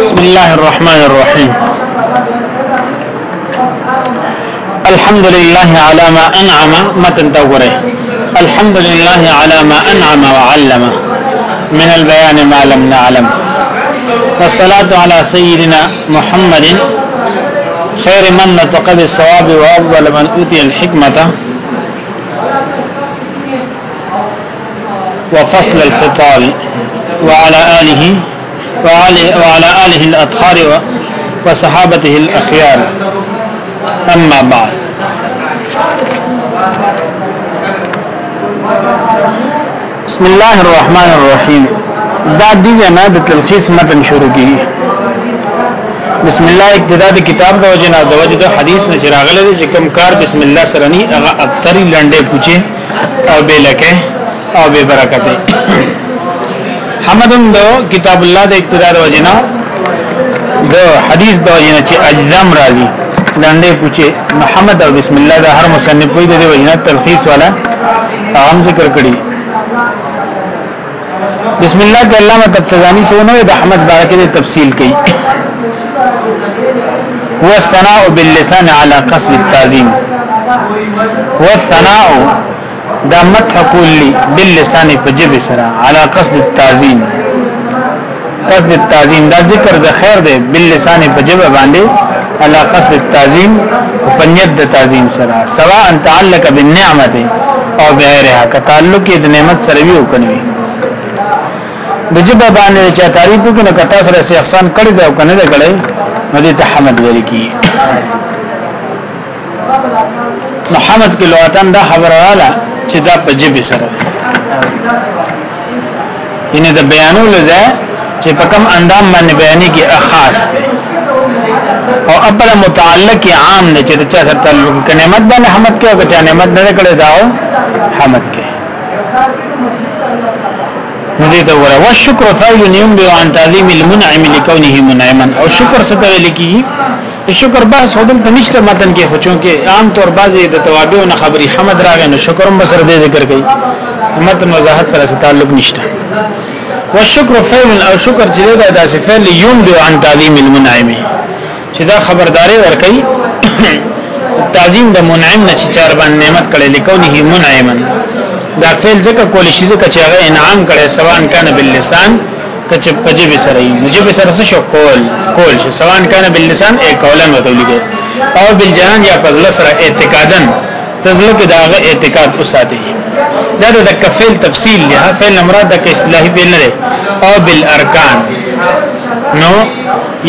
بسم الله الرحمن الرحيم الحمد لله على ما انعم ما توره الحمد لله على ما انعم وعلم من البيان ما لم نعلم والصلاة على سيدنا محمد خير من نتقل بالصواب وأول من أوتي الحكمة وفصل الخطاب وعلى آله وعلى آله الأطهار وصحابته الأخيار أما بعد بسم الله الرحمن الرحيم دا دیزه نه د تلخیص متن شروع کی بسم الله ابتدا د کتاب د وجنه د وجه د حدیث نشه راغله چې کم کار بسم الله سره ني هغه اکثر لنډه کوچه او به لکه او به برکته امدن دو کتاب الله د اقتدار وجنا دو حدیث دو وجنا چې اجزام راځي لاندې پوښي محمد او بسم الله دا هر مصنف کوئی د وجنا تلخیص والا عام ذکر کړي بسم الله د علامه تبتزانی سونه د احمد بارک د تفصیل کړي هو الثناء باللسان على قصد التعظیم هو الثناء دا مدح کولی باللسان په جبه سره علا قصد التعظیم قصد التعظیم دا ذکر د خیر دی باللسان په جبه باندې علا قصد التعظیم په نیت د تعظیم سره سواء تعلق بالنعمت او بغیرها که تعلق د نعمت سره وی وکني د جبه باندې چې تعریف وکړي کتا سره سي احسان کړی دی او کنه دی کړی نو دې تحمد ویل کی محمد کې لواتن دا خبر رااله چې دا په جبه سره ینه د بیانولو ده چې په کوم اندام باندې بیانې کې خاص ده او اپر متعلق عام نه چې چا سره تعلق کې نعمت باندې حمد کې او چې نعمت نه کړي داو حمد کې ندی ته وره والشکر فعل ينبئ عن تعظیم المنعم لكونه منعما او شکر څه ته لیکي شکر بس هدل ته نشته متن کې خو چونکه عام طور بازي د توابعو نه خبري حمد راغی نو شکر هم سره دې ذکر کړي متن وضاحت سره تعلق نشته والشکر فعل او شکر چې دا داسې فعل یوم دی عن تعظیم المنعم چې دا خبرداري ورکړي تعظیم د منعم نه چې چار باندې نعمت کړي لکونه منعما دا فعل ځکه کول شي ځکه چې هغه انعام کړي سواء کنه باللسان کچ پجب سره مجب سره څه شو کول کول شو سوان کنه باللسان ای کولن وتولیږي او بالجنان یا پزله سره اعتقادن تزلک داغه اعتقاد اوساته دا د کفیل تفصیل له فعل مراد د اصطلاحي فعل نه او بالارکان نو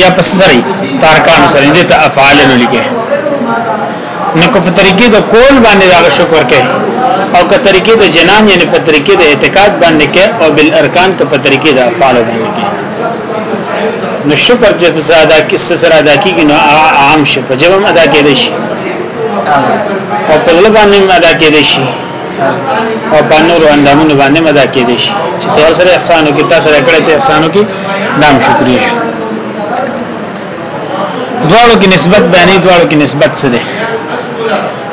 یا پس سره تارکان سره دې ته افعال نه لیکه نو په طریقې د کول باندې دا شکر کوي او که طریقې د جنان یعنی په طریقې د اعتقاد باندې کې او بل ارکان که په طریقې د افعال باندې کې نو شکر چې زیاده کس سره ادا کیږي نو عام شي په جبم ادا کېدې شي او په ځل باندې ادا کېدې شي او په نور اندامونو باندې ادا کېدې شي چې تاسو سره احسانو کې تاسو سره کړه ته احسانو کې نام شکرې شي دواړو کې نسبت بیانې دواړو کې نسبت څه ده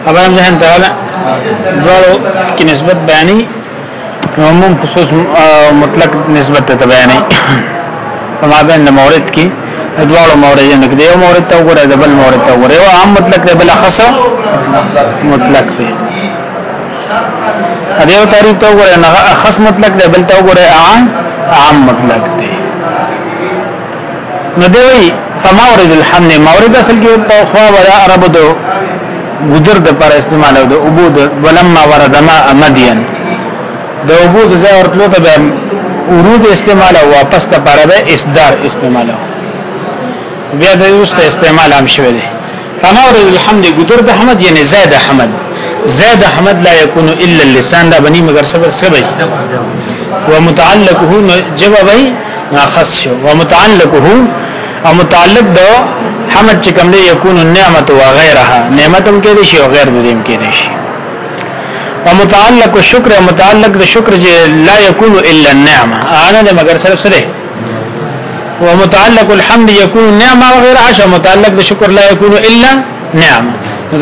خبرم ځهن ته دواړو کې نسبت بیانې عموم خصوص مطلق نسبت ته بیانې په ما بین مورد کې دواړو موردونو کې یو مورد ته وګوره د بل مورد ته وګوره او عام مطلق دی بل خاص مطلق دی ا دې تعریف ته وګوره نه خاص مطلق دی بل ته وګوره عام عام مطلق دی نو دوی فمورد الحمل مورد اصل کې په خوا ولا عربو ګذر د پر استعمال او د ابو د ولما ورد ما مدین د ابو د ځای ورتلو ته به ورود استعمال او واپس ته پر به اسدار استعمال بیا د یوست استعمال هم شوی دی فما ورد الحمد ګذر د حمد یعنی زاد حمد زاد حمد لا يكون الا اللسان دا بنی مگر سبب سبب ومتعلقه جوابی ناخص شو ومتعلقه او متعلق د حمد چې کوم دی یكون النعمت و غیرها نعمت هم کې دي شي او غیر دې هم کې دي شي او متعلق شکر متعلق د شکر چې لا یكون الا النعمه انا نه مگر صرف سره و متعلق الحمد یكون نعمه و غیرها ش متعلق د شکر لا یكون الا نعمه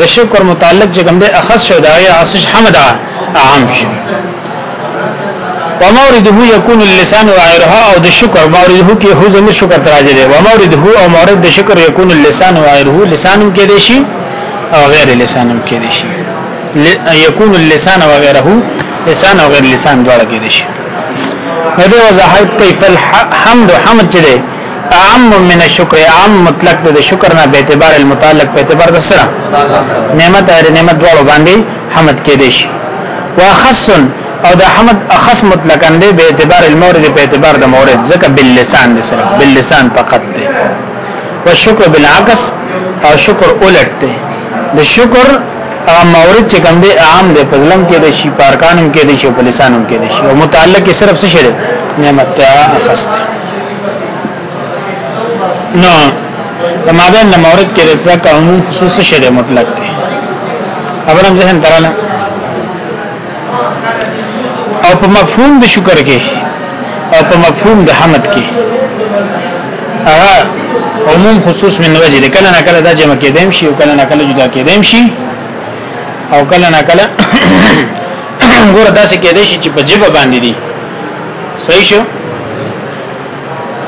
د شکر متعلق چې کوم دی اخص شو دا یا اصح حمد عام شي و مورده یکون اللسان و غیرها او د شکر مورده کې هو زمي شکر تراځي دي و مورده او مورد د شکر یکون اللسان و غیره لسانم کې دي شي او غیر لسانم کې دي شي یکون اللسان و غیره لسان او غیر لسان دواړه کې دي شي هدا وضاحت کیف الحمد حمد چې دي عام من الشکر عام مطلق د شکر نه به اعتبار المتعلق په اعتبار د سره نعمت او نعمت دواړو باندې حمد کې دي شي واخص او د حمد اخص مطلقاً دی به اعتبار المورد په اعتبار د مورد ځکه باللسان دی صرف باللسان فقط دی او شکر بالعکس او شکر الټ دی د شکر او مورد چې کوم دی عام دی فضلم کې دی شی پارکانم کې دی شی په لسانم کې دی شی او متعلق کې صرف څه شی نعمت ته اخص دی نو تمامه مورد کې رتبه کوم خصوص شی مطلق دی خبرم ذهن تراله او په مفهوم د شکر کې او په مفهوم د حمد کې هغه عموم خصوص من وجه د کله نه کله د جمع کې دیم شي او کله نه کله جدا کې دیم شي او کله نه کله ګوره داسې کې دی چې په جبه باندې دي صحیح شو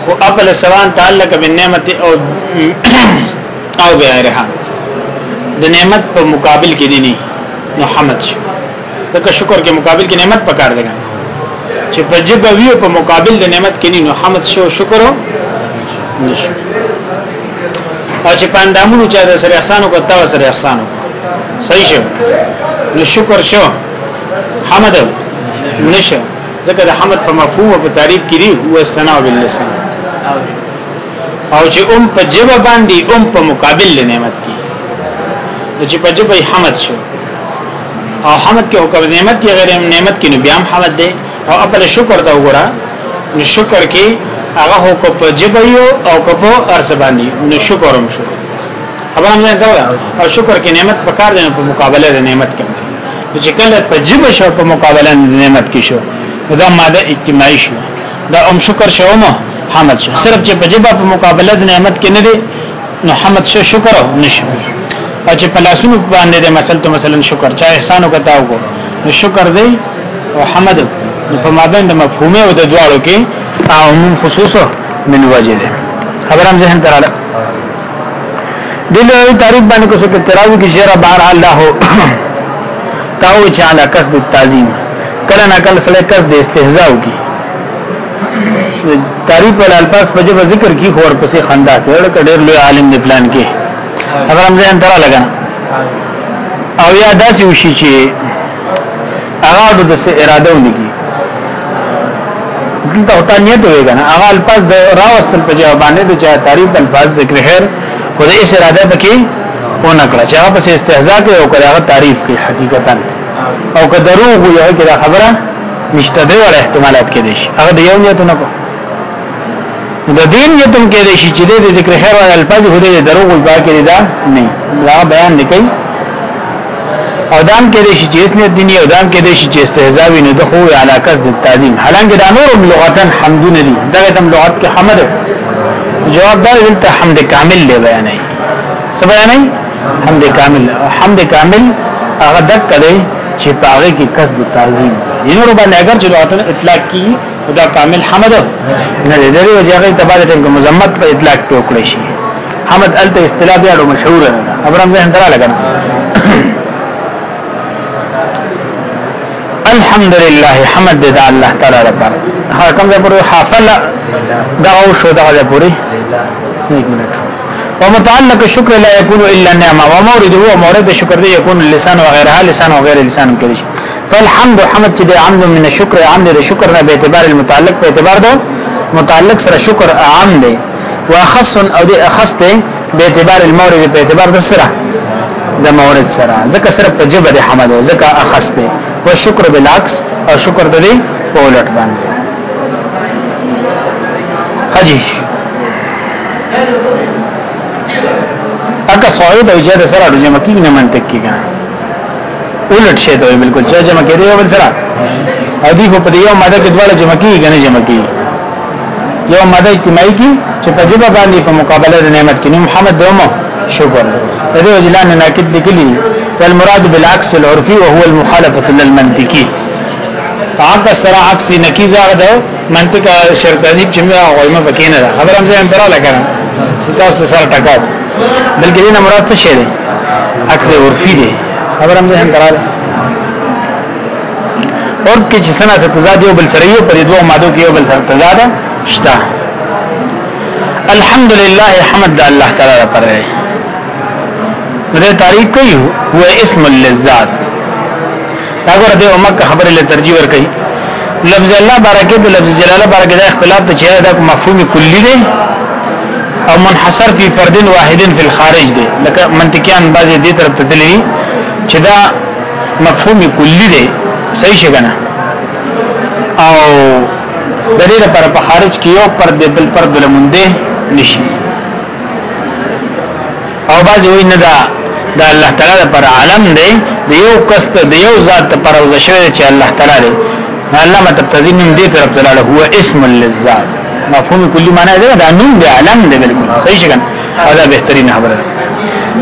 او خپل سوان تعلق بالنعمت او او بغیرها د نعمت په مقابل کې دي نه حمد شو دغه شکر کې مقابل کې نعمت پکار دی چې په جب ویو په مقابل د نعمت کې نو حمد شو شکر نشو او چې پاندامونو چا د سره احسانو کو تا سره احسانو صحیح شو نو شکر شو حمد نشو ځکه د حمد په مفهوم او په تعریف کې دی هو ثنا باللسان او چې اوم په جب باندې اوم په مقابل د نعمت کې چې په جب حمد شو او حمد کې او کړ نعمت کې غیر نعمت کې نو بیا هم حمد دی او خپل شکر ته وګوره نو شکر کې هغه هو کو په جبایو او کو په ارس باندې نو شکر هم شو خبر هم ځان او شکر کې نعمت په کار دی په مقابله د نعمت کې چې کله په جبه شو په مقابله د نعمت کې شو دا ماده اجتماعي شو دا ام شکر شو نو حمد شو صرف چې په جبه په مقابله د نعمت کې نه دی نو حمد شو شکر او نشو او چې پلاسونو باندې د مسل ته مثلا شکر چا احسان وکتا وګو شکر دی او حمد په مابین د مفهومه او د دواړو کې عموم خصوصو من وجه ده خبر هم ذهن تراله دله تعریف باندې کو څه تراوی کې شعر بهر الله تاو چاله قصد تعظیم کله نه کله سره قصد استهزاء کی تعریف ول الفاظ په ذکر کی خور پسې خندا کړه ډېر لوی عالم دی پلان کې خبر هم ځین درا لګا او یا داسې وشي چې هغه د اراده ونګي دلته او تانیت وي کنه هغه الفاظ د راوستل په جواب باندې د چا تعریف الفاظ ذکر هر خو د اس اراده پکې و نه کړه چې هغه پس استهزاء کوي او هغه تعریف کوي حقیقتا او که دروغ وي هغه خبره نشته د احتمالات کې دي هغه د یو نیت نه کوي د دین یتم کې دی چې د ذکر خیر او الفاظ هدي دروغ الفاظ کې دا نه لا بیان نکي او دام کې دی چې اسنه دینی او دام کې دی چې استهزاء نه د خو علاقه د تعظیم حالانګه دا نور لغتن حمدون دي دا د لغت کې حمد جواب دا دلته حمد کامل دی بیان نه سبا نه حمد کامل حمد کامل هغه دک کړي چې پاغه کې قصد تعظیم دینور باندې اگر چې لغتن اطلاق کی خدا کامل حمد نه دې دغه وجهه ته بعد ټیم مزمت په اطلاق ټوکړې شي حمد الته اصطلاح بیا ډو مشهور نه ابرام زه اندرا لګن الحمدلله حمد دې د الله تعالی لپاره هر کوم ځای پر حافل دا او شو دا ځای پوری یک منټ ومتعلق شکر لا يكون الا نعمه ومورد هو مورد شکر دې يكون اللسان وغيرها لسان وغير لسان کې شي فالحمد حمد چې د عمد من شکر عمد د شکر نه به اعتبار المتعلق په اعتبار دو متعلق سره شکر عام دی واخص او د اخص دی به اعتبار المورد په اعتبار د سره د مورد سره ځکه صرف په جبه د حمد او ځکه اخص دی او شکر بالعکس او شکر د دې په ولټ باندې حجیش اګه سوال د وجه سره د جمع کې نه منطق کیږي اولټ شي ته بالکل چې جمع کړي یو بل سره او دی خو په یو ماده کې دواړه جمع کیږي نه جمع کیږي یو ماده اجتماعي کې چې په جبه باندې په مقابله د نعمت کې محمد دومه شکر دغه اجلان ناقد لیکلي والمراد بالعكس العرفي وهو المخالفه للمنطقي هغه سره عکس نکیزه غده منطق شرطازیب چې موږ غویمه پکې نه خبر هم ځم پراله کړم تاسو سره ټکاو بلکې نه مراد څه شی دی عکس عرفي دی خبرم نه درال اور کې چې سنا ستزاد یو بل سره یو پر دوه مادو کې یو بل سره تزاد شتا الحمدلله حمد الله تعالی پر دې تاریخ کوي هو اسم اللذات دا ګور دې امه خبره له ترجیح ور کوي لفظ الله برکه د لفظ جلاله برکه د اختلاف ته چیرې د مفهوم کلی دی او منحصر فی فرد واحد فی الخارج دی لکه منطقیان بعضی دې طرف ته تللی چې دا مفهوم کلی دی صحیح شګنه او د دې لپاره په خارج کې یو پر د بل پر د لمندې نشي او باز وی نه دا د الله تعالی لپاره عالم دی د یو کس د یو ذات پر او شوی چې الله تعالی دی علامه تبتزین من دې طرف تعالی هو اسم للذات مفهوم کلی معنی دا نوم دی علم دی بالکل صحیح شګنه دا بهترین خبره ده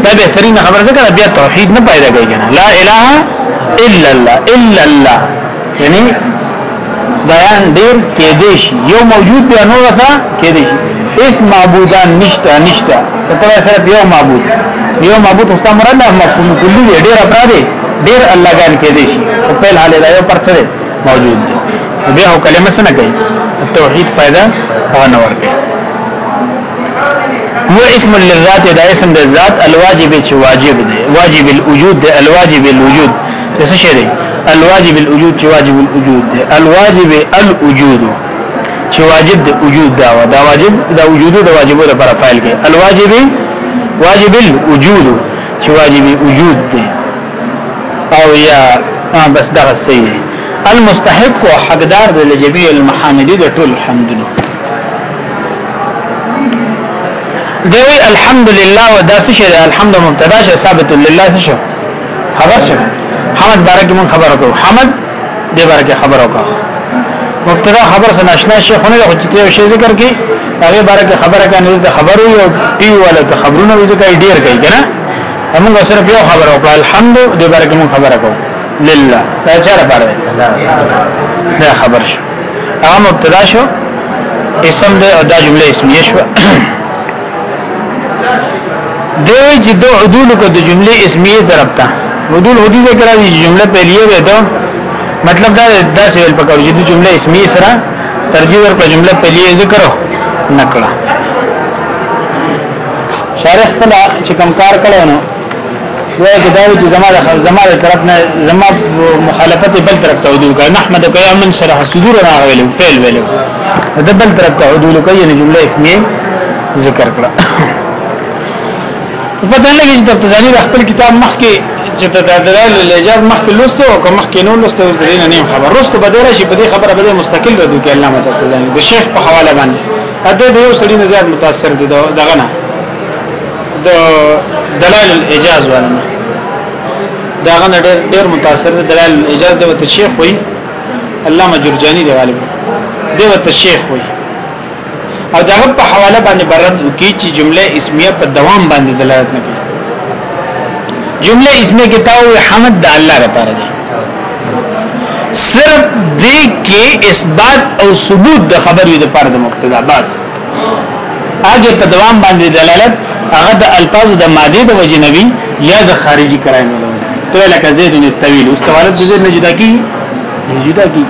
دا بهترین خبره ده کنه بیا توحید نه پیدا کوي کنه لا اله الا الله الا الله یعنی بیان ډیر کې دیش یو موجود دی نو رسا کې دیش اس معبودان نشتا نشتا ته صرف یو معبود یو معبود اوسه مراد مفهوم کلی دی ډیر افراد ډیر الله ګان کې دیش په پیل حال دا یو پرڅه موجود دی بیا هو کلمه څنګه کوي توحید فائدہ هو نه ورکړي هو اسم للذات دا اسم د ذات الواجب چې واجب دی واجب الوجود دی الواجب الوجود څه شی دی الواجب الوجود چې واجب الوجود دی الواجب الوجود چې واجب د وجود دا دا واجب دا وجود دا واجب د پر فاعل کې الواجب واجب الوجود چې واجب وجود دی او یا بس دا صحیح المستحق حقدار د جميع المحامدي د ټول حمدونو دوی الحمدلله و داسې شه الحمد مبتدا شه ثابت لله شه خبر شه حمد بارک من خبر وکړو حمد دې بارک خبر وکړو مبتدا خبر سره ناشنا شي خو نه د خچته شي ذکر کی هغه بارک خبره کنه د خبرو یو ټی ولا د خبرونو ذکر ډیر کوي کنه موږ سره یو خبر وکړو الحمد دې بارک من خبر وکړو لله دا چا لپاره دا خبر شو هغه مبتدا شو اسم دې او دا جمله اسمیه شو دوی چې دو عدول کو د جمله اسمیه درپتا عدول هدي ذکر دي جمله پہلیه به ته مطلب دا دا سیل پکړو چې د جمله اسمیه سره ترجیح ور په جمله پہلیه ذکر نکړه شارح خپل چې کم کار کړو نو وای کتاب چې زماره زماره طرف نه زم مخالفت بل طرف ته عدول کړه احمد کوي من شرح صدور راغلی فعل ویلو دا بل طرف ته عدول کوي جمله اسمیه ذکر کړه په دلګي چې د تزانی د خپل کتاب مخکې چې د دلایل الاجاز مخکې لوسته او کوم مخکې نو لوسته د دین نه خبر رسته بدره شي په دې خبره به مستقل ردو کې علامه د تزانی د شیخ په حواله باندې اته د یو سړي نظر متاثر دي دغه نه د دلایل الاجاز ولنه داغه ډېر متاثر دي دلایل الاجاز د شیخ وای علامه جرجانی دی غالبا دی وت شیخ وای او دغه په حواله باندې برت وکي چې جمله اسمیه په دوام باندې دلالت نه کوي جمله اسمیه کې تاو حمد د الله لپاره دی صرف دې کې اثبات او ثبوت د خبرې لپاره د مقتدا بس اګه په دوام باندې دلالت هغه د الفاظ د ماده د وجنوي یا د خارجي کرایمه ته لکه زید بن طويل اوس توالد زید نه جدا کی جدا کی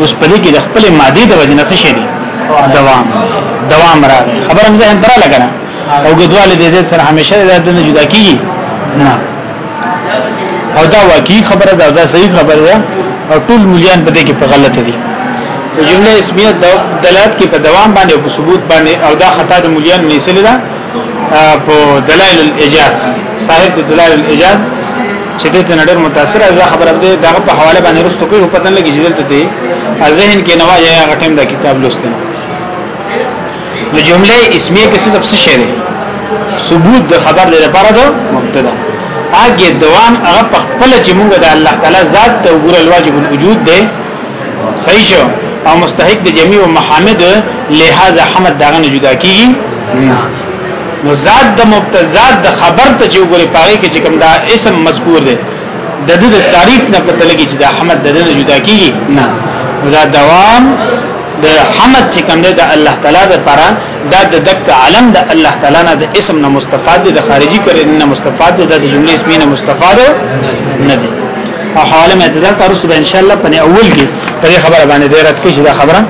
اوس په دې کې د خپل ماده د وجنه څه شي دوام دوام را خبر هم ذهن ترا لګنه او ګدواله دې زید سره همیشه د دې جدا کیږي نه او دا واقعي خبره ده دا صحیح خبره ده او ټول مليان په دې کې په غلطه دي جمله اسمیه دلالت کې په دوام باندې او په ثبوت باندې او دا خطا د مليان نه سلی ده په دلایل الاجاز صاحب د دلایل الاجاز چې دې ته نړۍ متاثر دا خبره ده دا په حواله باندې رسټو کوي په پتن لګی چې دلته ذهن کې نواجه غټم دا کتاب لوستنه نو جمله اسمیه کې صرف څه شی ثبوت د خبر د لپاره د مبتدا هغه دوام هغه په خپل چې موږ د الله تعالی ذات ته وګور الواجب الوجود دی صحیح شو او مستحق د جميع محمد لہذا حمد داغه نه جدا کیږي نو ذات د مبتدا ذات د خبر ته چې وګورې پاره کې چې کوم دا اسم مذکور دی د د تعریف نه پته لګي چې دا حمد د نه جدا کیږي نه دا دوام د حمد چې کوم دی د الله تعالی د پاره دا د دک علم د الله تعالی نه د اسم نه مستفاد د خارجي کړي نه مستفاد د جملې اسمي نه مستفاد نه دي او حواله مدد ترسو به ان شاء الله په اول کې پرې خبره باندې ډیر رات کې دا خبره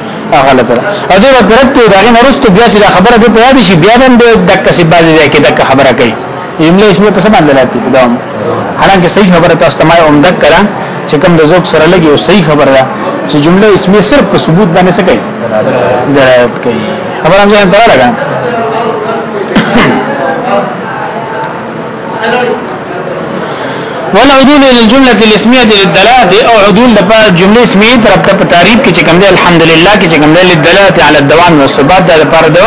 غلطه ده او دا برت کې دا نه رسته بیا چې دا خبره به پیدا شي بیا باندې دک سی بازي ځای کې دک خبره کوي جملې اسمي په سم باندې لاتی دا حالانکه صحیح خبره تاسو ته ما اومدک کړه چې کوم د زوب سره لګي او صحیح خبره ده چې جمله اسمیه صرف په ثبوت باندې څه کوي دلالت کوي خبر هم ځان ته راغله ولا عدول للجمله الاسميه للدلاله او عدول د په جمله اسميه طرف ته په تعریف کې چې کوم دی الحمدلله کې چې کوم دی للدلاله على الدوام والثبات د لپاره د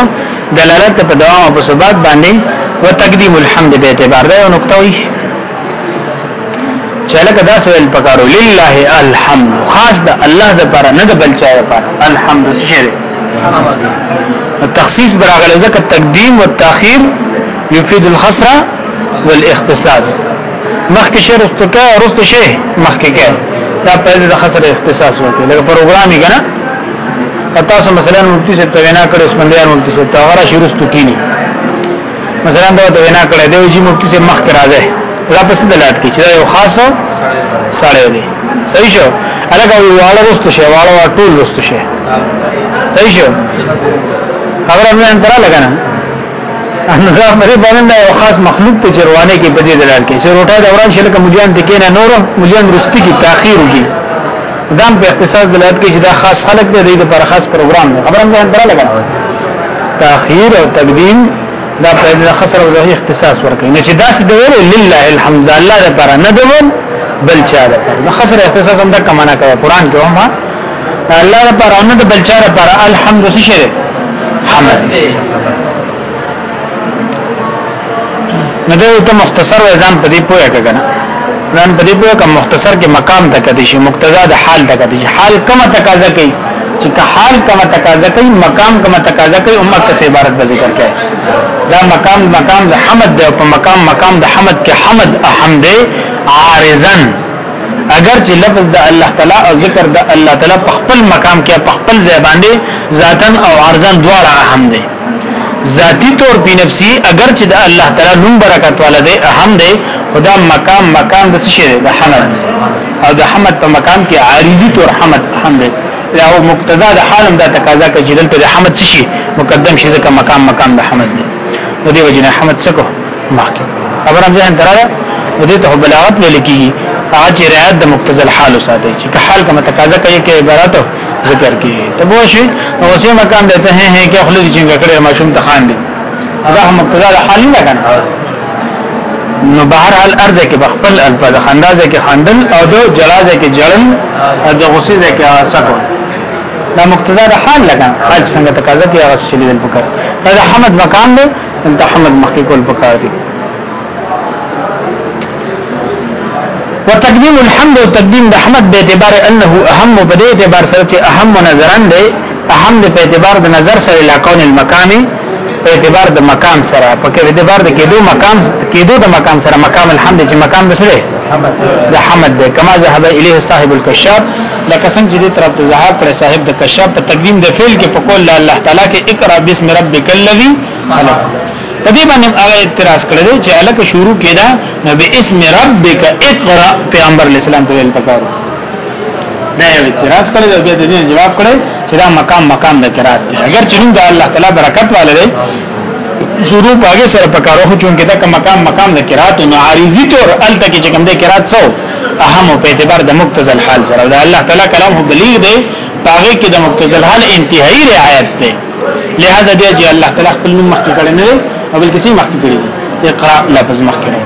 دلالت په دوام او په ثبات باندې وتقديم الحمد به اعتبار دا یو نقطه وي چې لکه دا سوال پکارو لله الحمد خاص د الله د پر نه د بل چا لپاره الحمد شری تخصیص براغله زکه تقدیم او تاخير يفيد الخسره والاختصاص مخکې شی رستو کا رستو شی مخکې کې دا په د خسره اختصاص وکړي لکه پروګرامي کنه پتا سو مثلا مفتی سے توینا کړه اسمندیار مفتی سے تاغرا شی رستو کینی مثلا دا توینا کړه دی چې مفتی سے مخ کې راځي دا پس دلالت کوي چې دا یو خاصه سړی دی صحیح شو الګا یو واړه رستو شی واړه ټول رستو شی صحیح شو خبره مې انترا لګنه انغه مری باندې یو خاص مخلوق ته چروانه کې بدی دلال کې چې روټه دوران شل کې مجان ټکې نه نور مجان رستی کې تاخير وږي دام په اختصاص دلالت کوي چې دا خاص خلق دی د پر خاص پروګرام خبره مې انترا لګنه تاخير او تقدیم دا فائدې د خسر او ذهي اختصاص ورکوي نه چې داسې دی ویل لله الحمد الله لپاره نه دی بل چا لپاره د خسر اختصاص هم دا کمانه کوي قران کې هم الله لپاره نه دی بل چا لپاره الحمد شری حمد نه دی ته مختصر ځان په دې پوهه کګنه ځان په دې پوهه کوم مختصر کې مقام تک دي شي مقتضا د حال تک دي شي حال کومه تقاضا کوي چې حال کومه تقاضا کوي مقام کومه تقاضا کوي امه کسه عبارت به ذکر کوي دا مقام مقام د حمد دی په مقام مقام د حمد کې حمد احمد عارضن اگر چې لفظ د الله تعالی او ذکر د الله تعالی په خپل مقام کې په خپل ځای باندې ذاتن او عارضن دواړه اهم دي ذاتی طور په نفسي اگر چې د الله تعالی نوم برکت والده اهم دي خدا مقام مقام د څه شي د حمد او د حمد په مقام کې عارضی طور حمد اهم دي او مقتضا د حالم د تقاضا کې جدل ته د حمد څه شي مقدم شي ځکه مقام مقام د حمد دی نو دی وجنه حمد څه کو مخکې خبر هم ځان دراله نو دې ته بلاغت ویل کیږي هغه چې رعایت د مقتضل حال ساتي چې حال کا متقاضا کوي کې عبارت ذکر کی ته وو شي نو اسی مقام دیتے ہیں ہیں کہ خلود چې کړه ماشوم تخان دي هغه مقتضل حال نه کنه نو بهرحال ارزه کې بخپل الفاظ خندازه کې خندل او د جلازه کې جړن او د غصې کې سکون دا مقتضا د حال لګا حال څنګه تقاضا کوي هغه شلې دل پکار دا د حمد مکان دی د حمد مخکې کول پکار دی وتقديم الحمد وتقديم الحمد به اعتبار انه اهم په دې اعتبار سره چې اهم نظران دی اهم په اعتبار د نظر سره لاکون المقام په اعتبار د مقام سره په کې اعتبار د کېدو مقام کېدو د مقام سره مقام الحمد چې مقام بسره د حمد ده کما ذهب الیه صاحب الكشاف لکه څنګه چې دې طرف ته ظاهر پر صاحب د کشف په تقدیم د فعل کې په کول الله تعالی کې اقرا بسم ربک الذی خلق په دې باندې هغه اعتراض کړی چې الک شروع کړه نو به اسم ربک اقرا پیغمبر اسلام ته ویل پکارو دا یو اعتراض کړی او بیا دې جواب کړی چې دا مقام مقام د قرات دی اگر چې د الله تعالی برکت والے شروع پاګه سره پکارو خو چونګه دا مقام مقام د قرات نو عارضی تور ال تک چې کوم د قرات سو اهم په اعتبار د مقتضى الحال سره دا الله تعالی کلام هو بلیغ دی پاغه کې د مقتضى الحال انتهایی رعایت دی لہذا دی چې الله تعالی خپل نوم مخکې کړی نه او بل کسی مخکې کړی دی اقرا لفظ مخکې کړی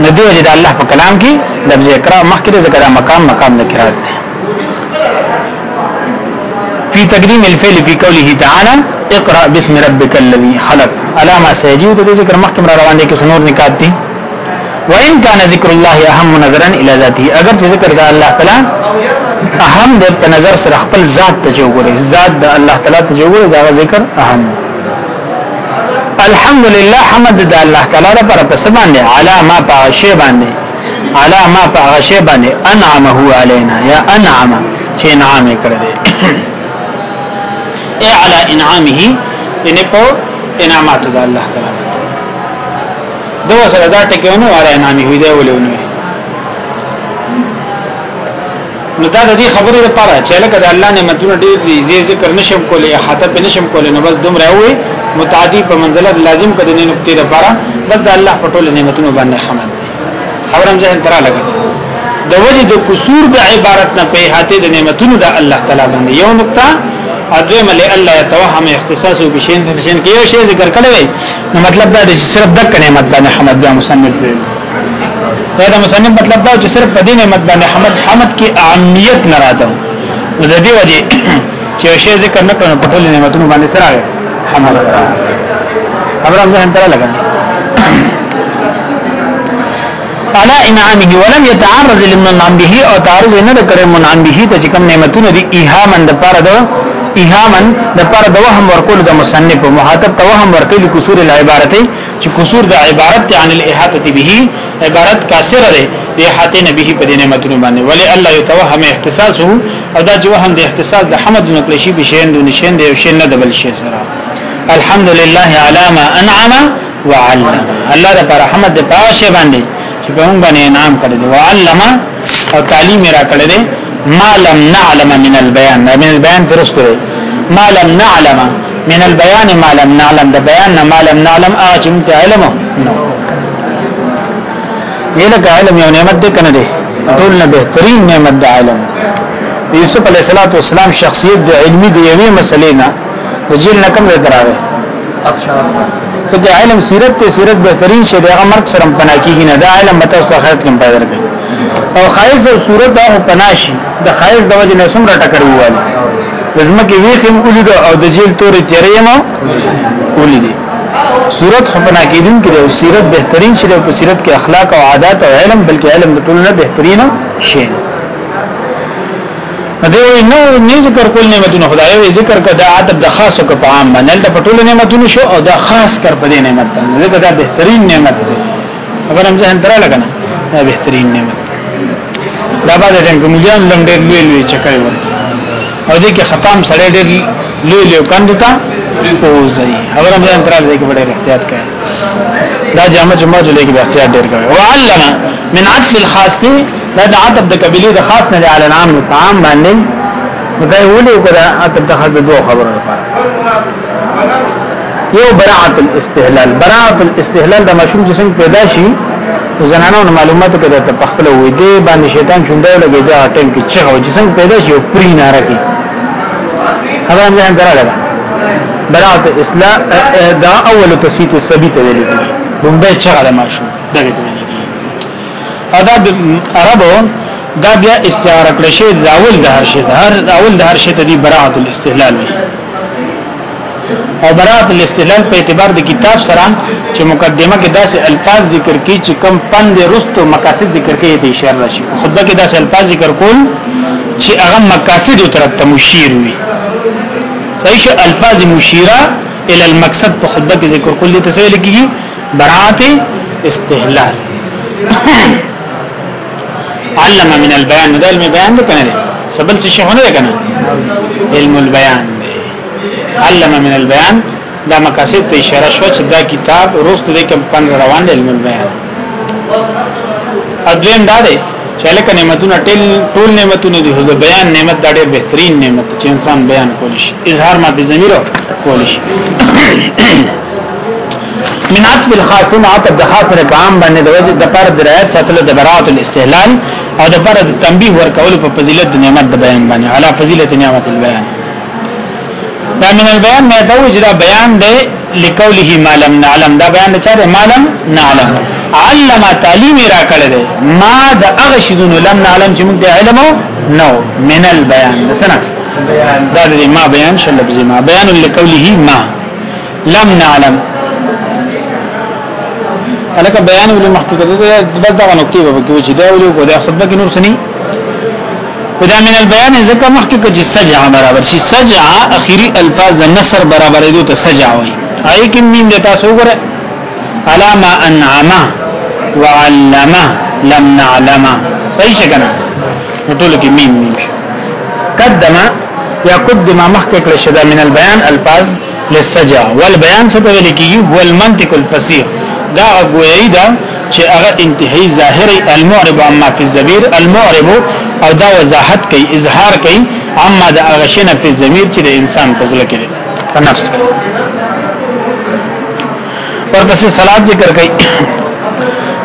نه دی چې الله په کلام کې لفظ اقرا مخکې ذکر مقام مقام نه قرات دی فی تقدیم الفعل فی قوله تعالی اقرا بسم ربک الذی خلق علامه سیجود د ذکر مخکې روان دي کې سنور نکات دي وان کان ذکر الله اهم نظرا الى ذاته اگر چې ذکر د الله تعالی اهم د په نظر سره خپل ذات ته جوړي ذات د الله تعالی ته جوړي دا ذکر اهم الحمد لله حمد د الله تعالی لپاره په سبان دي علی ما په شی باندې علی ما په شی باندې انعمه علینا یا انعم چې انعام یې کړی دی اعلی انعامه ان په انعامات د الله تعالی دو سره دا ټکیونه واره انامي وي دی ولونه نو دا د دې خبرې لپاره چې لکه د الله نعمتونه ډېر دي زی ذکر نشم کولې حتی په نشم کولې نو بس دومره وي متعدی په منزله لازم کده نه نقطې لپاره بس د الله په ټول نعمتونو باندې حمد خبرم ځین ترا لګا د وجه د قصور د عبارت نه په هاته د نعمتونو د الله تعالی باندې یو نقطه ادم له الله يتوهم اختصاص بشین بشین کې یو شی ذکر کړی نو مطلب دا دی چې صرف دک نعمت باندې حمد بیا مصنف ویل دا مصنف مطلب دا چې صرف په دې نعمت باندې حمد حمد کې عامیت نه راته نو د دې وجه چې شی ذکر نه کړو په ټول نعمتونو باندې سره حمد ابرام ځه انتره لګا على انعامه ولم يتعرض لمن نعم به او تعرض نه کړ منعم به ته کوم نعمتونه دي ایها من د پاره ده ایهامن د پر د وهم ورکول د مصنف مخاطب ته وهم ورکول قصور العبارت چې قصور د عبارت عن الاحاطه به عبارت کاسر ده د احاطه نبی په دینه متن باندې ولی الله يتوهم اختصاصه او دا چې وهم د اختصاص د حمد نقل شي به شین دون شین دی او شین نه د بل شي سره الحمد لله علامه انعم وعلم الله د پر حمد د پاشه باندې چې په موږ باندې انعام کړی وعلم او تعلیم را کړی ما لم نعلم من البيان من البيان پرستو ما لم نعلم من البيان ما لم نعلم د بيان ما لم نعلم اجم آه، نعم. علم نو یلګه علم یو نعمت دی کنه دی ټول نه بهترین نعمت د علم یوسف علیہ الصلوۃ والسلام شخصیت د علمی د یوی مسلې نه د جیل نه کم دراوه تو د علم سیرت تے سیرت بہترین شی دی هغه مرګ سره پناکیږي نه د علم متوسط خیرت کم پیدا کوي او خایز او صورت دا پناشي د خایز د وجه نسوم را ټکر وواله زمکه ویخم اولید او د جیل تور تیریم اولیدي صورت خپنا کېدون کې د سیرت بهترین شری او سیرت کې اخلاق او عادت او علم بلکې علم د ټولنه بهترین شی دی وی نو نه ذکر کول نعمتونه خدای وی ذکر کړه د عادت د خاصو کې په عام باندې د ټولو نعمتونو شو او د خاص کر په دې نعمت باندې دا بهترین نعمت دی اگر هم ځان تر لګنه دا بهترین نعمت دا باندې ټینګ مليان لم ډېر لوی لوی چکر و او دې کې ختم سره ډېر لوی لوی کاند تا پوزي خبره مې انترال دې کې ډېر احتیاط کړي دا جامع جمعه جلې کې احتیاط ډېر کوي وعلنا من عطف الخاص دا د عطف د قبيله د خاص نه علی العام طعام باندې مدای ولي کړه عطف د خاص دوه خبره لپاره یو براعت الاستهلال براعت الاستهلال د مشروم جسم پیدا شي زنانو نه معلوماتو کې د تخپل وې دی باندې شیطان چوندو لګي دا ټیم کې چې هو جسم پیدا شي او پری ناره کې هغه هم ځان درا لګا برات اسلام دا اول تصفیت السبیت دی دومره چغله ماشو دغه آداب عربو دا بیا استعاره کړی شی دا اول د هر شی هر اول د هر شی ته دی برات الاستهلال وي او برات الاستدلال په اعتبار د کتاب سره چې مقدمه کې داسې الفاظ ذکر کی چې کم پند رستو مقاصد ذکر کې د اشاره راشي خطبه کې داسې الفاظ ذکر کول چې هغه مقاصد او ترته مشیر وي صحیح شو الفاظ مشیره ال المقصد په خطبه کې ذکر کول دي تسویل کیږي برات استهلال علم من البيان ده علم بیان ده کنه سبل څه شي هونه ده کنه علم البيان ده علم من البيان دا مقاصد ته اشاره شو چې دا کتاب روستو د کوم فن روان دی علم البيان اځم دا دی چې لکه نعمتونه ټول ټول نعمتونه دي د بیان نعمت دا ډېر بهترین نعمت چې انسان بیان کولی شي اظهار ما به ضمیر کولی شي من عطب الخاصن عطب د خاص پر عام باندې د پر درایت ساتلو د برات الاستهلال او د پر تنبیه ورکول په فضیلت د نعمت د بیان باندې علا فضیلت نعمت البیان دا من البيان ما دوج دا بیان دی لقوله ما لم نعلم دا بیان چا دی ما لم نعلم علم تعلیم را کړی دی ما د هغه شذونو لم نعلم چې موږ د علم نو من البيان سنه دا دی ما بیان شل لفظي ما بیان لقوله ما لم نعلم الکه بیان ولې محققه ده بس دا نقطه به کې چې دا ولې کو دا خطبه کې نور سني ودا من البيان ځکه مخکې کې سجع برابر شي سجع اخیری الفاظ د نصر برابر برابرېدو ته سجع وایي آی کې مين د تاسو وګوره انعما انعم وعلم لم نعلم صحیح څنګه ټول کې مین مين قدما یا قدما مخکې کې شدا من البيان الفاظ للسجع والبيان څه ته ویل کیږي هو المنطق الفصيح دا غوړی دا چې هغه انتهایی ظاهری المعرب عما فی الزبیر المعرب او دا وضاحت کوي اظهار کوي اما دا غشنه په ضمیر چې د انسان په ځل کې دی په نفس کې ورپسې صلات ذکر کوي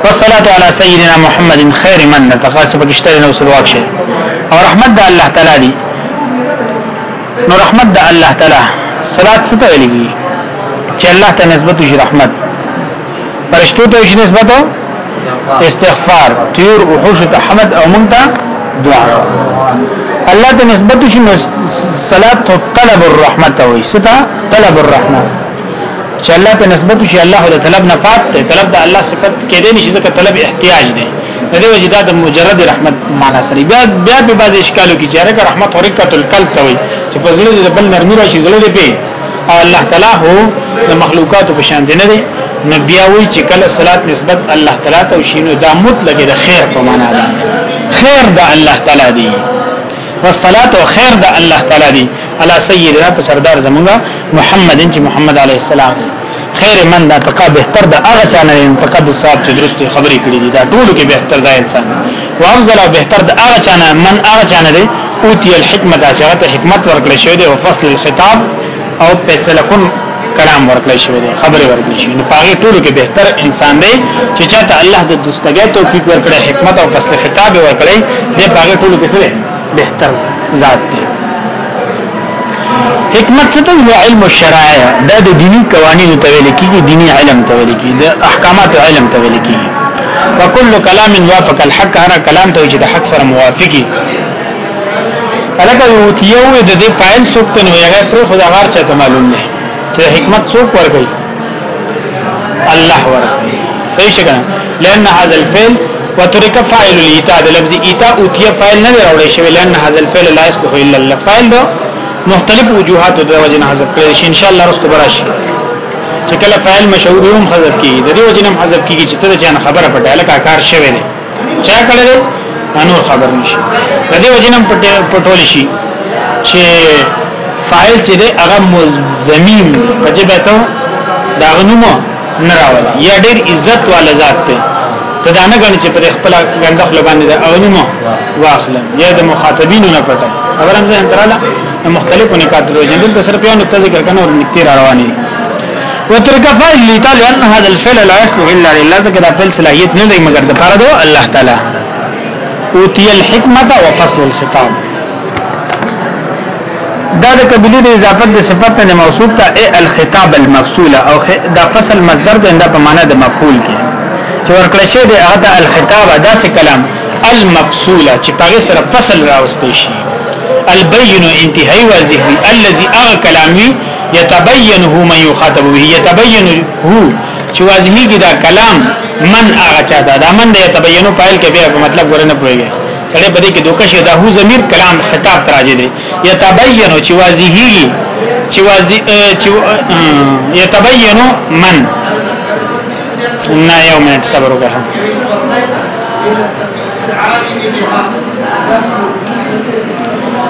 والصلاه على سيدنا محمد خير من تخاصب کشته نو سلوات شي او رحمت د الله تعالی دی نو رحمت د الله تعالی صلات څه ته ویلي چې الله ته نسبت شي رحمت فرشتو ته شي نسبت استغفار تیر وحوش ته حمد او منته دعا الله ته نسبت شي صلات طلب الرحمت وي ستا طلب الرحمت چې الله ته نسبت شي الله له طلب نه پات ته طلب د الله صفت کېدې نشي ځکه طلب احتیاج دی دغه وجدا د مجرد رحمت معنا سره بیا بیا په بعض اشکالو کې چې هغه رحمت حرکت القلب ته وي چې په زړه د بل نرمي راشي زړه دې او الله تعالی هو د مخلوقاتو په شان دی نه دی نبي وي چې کله صلات نسبت الله تعالی ته شینو دا مطلق د خیر په معنا ده خیر د الله تعالی دی والصلاه خیر د الله تعالی دی علی سیدنا په سردار زمونږ محمد چې محمد علیه السلام خیر من دا تقا بهتر دا هغه چانه انتقا د صاحب چې درسته خبرې کړې دي دا ټولو کې بهتر دا انسان وافضل او بهتر دا هغه چانه من هغه چانه دی اوتی الحکمت اچغه حکمت ورکړې شوی دی او فصل الخطاب او فیصله کن کلام ورکړی شوی دی خبره ورکړی شي نو پاره ټولو کې بهتر انسان دی چې چاته الله د دستګۍ توفیق ورکړي حکمت او فصل خطاب ورکړي دی پاره ټولو کې سره بهتر ذات دی حکمت څه ته علم الشرایع دا د دینی قوانینو ته ویل کیږي دینی علم ته ویل کیږي د احکامات علم ته ویل کیږي وکل کلام وافق الحق هر کلام ته چې د حق سره موافقي الکه یو تیو د دې فایل سوکته نو هغه پر خدای غار چته معلوم نه چې حکمت څوک ورغی الله ورغی صحیح څنګه لئن هاذا الفعل وترك فاعل الايتاء د لفظ ایتاء او تیه فاعل نه راوړی شوی لئن هاذا الفعل لا يصلح الا للفاعل دا مختلف وجوهات د وجه حذف کړی شي ان شاء الله رسو براشي چې کله فاعل مشهور هم حذف کیږي د دې وجه هم حذف کیږي چې ته ځان خبره پټه لکه کار شوی دی چا کړی نور خبر نشي د دې وجه هم پټول شي چې فاعل چې دی هغه زمیم پجبه ته دا غنومه نراوله یا ډیر عزت والا ذات ته ته دا نه غني چې پر خپل غنده خپل باندې دا غنومه واخلم یا د مخاطبینو نه پټه اول هم ځان تراله مختلفو نکات روجن دلته صرف یو نقطه ذکر کنه او نکته را رواني وترک فاعل لتعالى ان هذا الفعل لا يصلح الا لله ذکر دا فعل صلاحیت نه دی مگر د پاره دو الله تعالی اوتی الحکمت وفصل الخطاب دا د قبلی د اضافت د صفت نه موصول ته الخطاب المفصوله او دا فصل مصدر د انده په معنا د مفعول کې چې ورکړل شي د هغه الخطاب داسې کلام المفصوله چې په سره فصل راوستي شي البين انتهاء واضح وي الذي هغه کلام وي يتبين هو من يخاطب به يتبين هو چې واضحي کې دا کلام من هغه چا دا, دا من د يتبينو پایل کې به مطلب ورنه پويږي سړی بده کې دوکه شه دا هو ضمیر کلام خطاب تراجه دی یتبینو چې واضحي چې واضح چې یتبینو من نه یو منټ صبر وکړه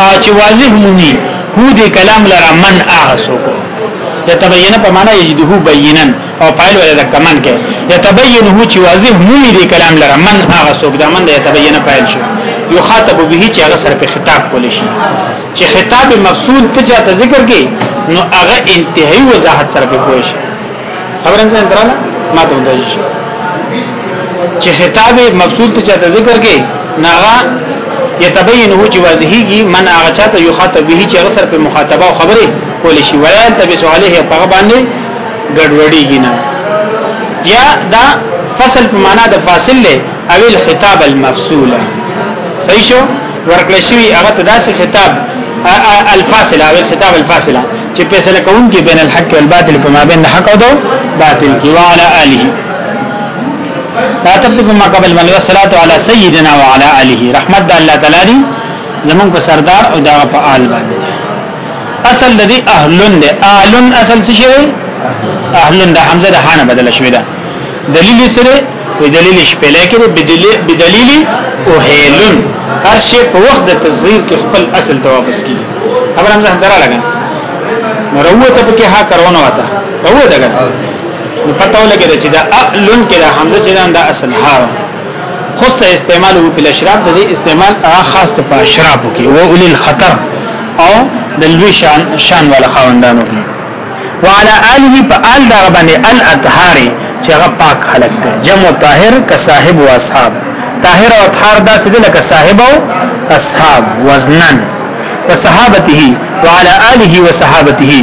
ا چې واضح مونی هو دې کلام لره من احسو یتبین په معنا یجده بینن او پایل ولا د کمن کې یتبین هو چې واضح مونی دې کلام لره من احسو دا من دې یتبین پایل شو يخاطب به چې هغه سره په خطاب کول شي چې خطاب مفصول ته چا ذکر کی نو هغه انتهایی وضاحت سره په کوی شي خبرم څنګه دراله ما ته ودی شي چې خطاب مفصول ته چا ذکر کی ناغه یتبین هو چې واضحیږي من هغه چاته يخاطب به چې هغه سره په مخاطبه او خبره کول شي ویان تبس علیه په باندې ګډوډیږي نه یا دا فصل په معنا د فاصله او الخطاب المفصوله صحیح شو ورکړل شوی هغه ته داسې خطاب الفاصله او الخطاب الفاصله چې فیصله کوم کې بین الحق والباطل په ما بین حق او باطل کې وعلى اله لا تطلب ما قبل من والصلاه على سيدنا وعلى اله رحمت الله تعالی دی زمون په سردار او دا په آل باندې اصل د دې اهلن د اهلن اصل څه شی اهلن د حمزه د حانه بدل شوی دا دلیل سره په دلیل شپلای کې بدلیل بدلیل او هیلن هر شی په وخت د تصغیر کې خپل اصل ته واپس کیږي خبر هم زه درا لګم نو روته په کې ها کرونه وتا روته دغه نو پته ولګی چې دا اعلن کې دا حمزه چې دا اصل ها خص استعمال په الاشراب د دې استعمال خاص ته په اشراب کې او اول الخطر او د لوی شان شان والا خوندانو کې وعلى اله فعل دربنه الاطهار چې هغه پاک خلق دی جمع طاهر که صاحب او اصحاب طاهر او اطهار دا سده لکه صاحب او اصحاب وزنن وصحابته وعلى آله وصحابته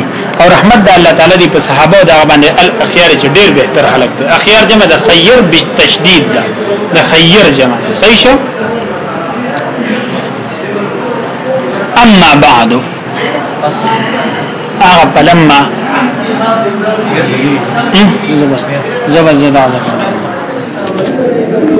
او رحمت د الله تعالی دی په صحابه او دغه باندې الاخيار چې ډیر به تر خلق دي اخيار جمع د خير بالتشديد ده د خير جمع صحیح شو اما بعد هغه پلمما زبر زبر زبر